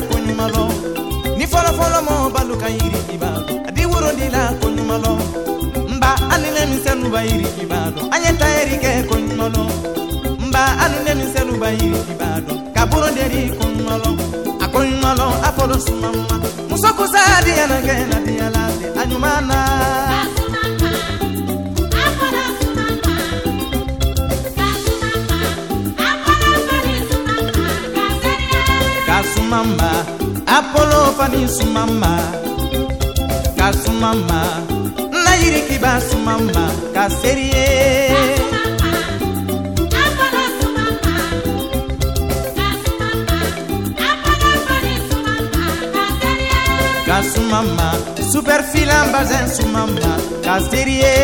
ko ɲuman ni fɔlɔfɔlɔ mɔ balu ka yiri i b'a dɔn a di la ko ɲuman lɔ nba hali ne ba yiri i b'a dɔn an ye tayɛri kɛ ko ɲuman lɔ nba hali ne ba yiri i b'a dɔn ka boronderi ko ɲuman lɔ a ko ɲuman lɔ a fɔlɔ suma ma muso kusa diyana sumama apolo fani sumama ka sumama na yirikiba sumama ka seriye ka sumama superfilan bazin sumama ka seriye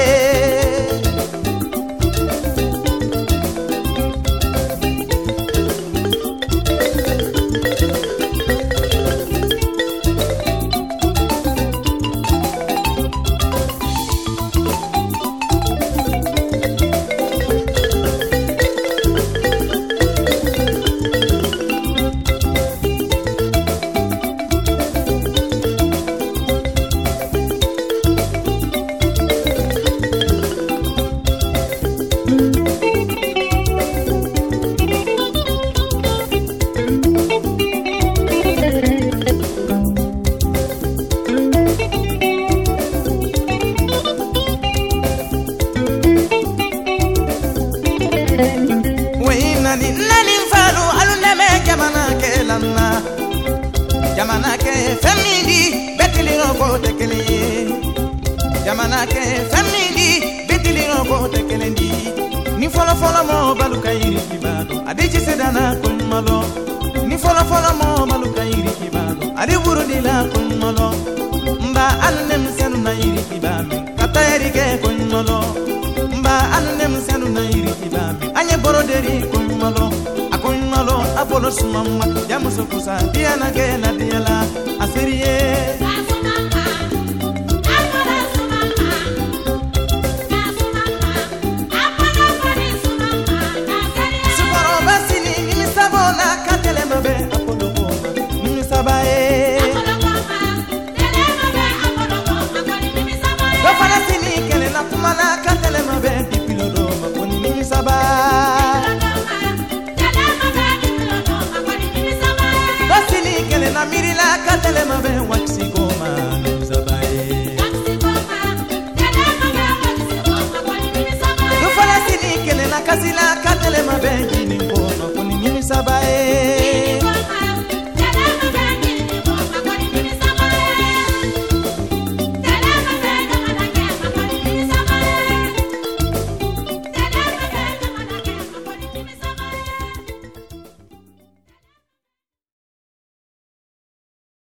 nani nani falu alu neme jamana ke lanna jamana ke femindi betili roko te keleye jamana ke femindi betili roko te kelendi ni folo folo mo balu kayiri kibado adi ci sedana kun malo ni folo folo mo balu kayiri kibado adi buru dila kun malo mba alu nem senu na yiri kibame katayeri ke kun boroderi kunmalo a kunmalo a folo sumama. Ya muso kusa diyana kena diyala a seriye Kumana na mirila katelema be waksi goma nimisaba ye dofana sini kele na kasila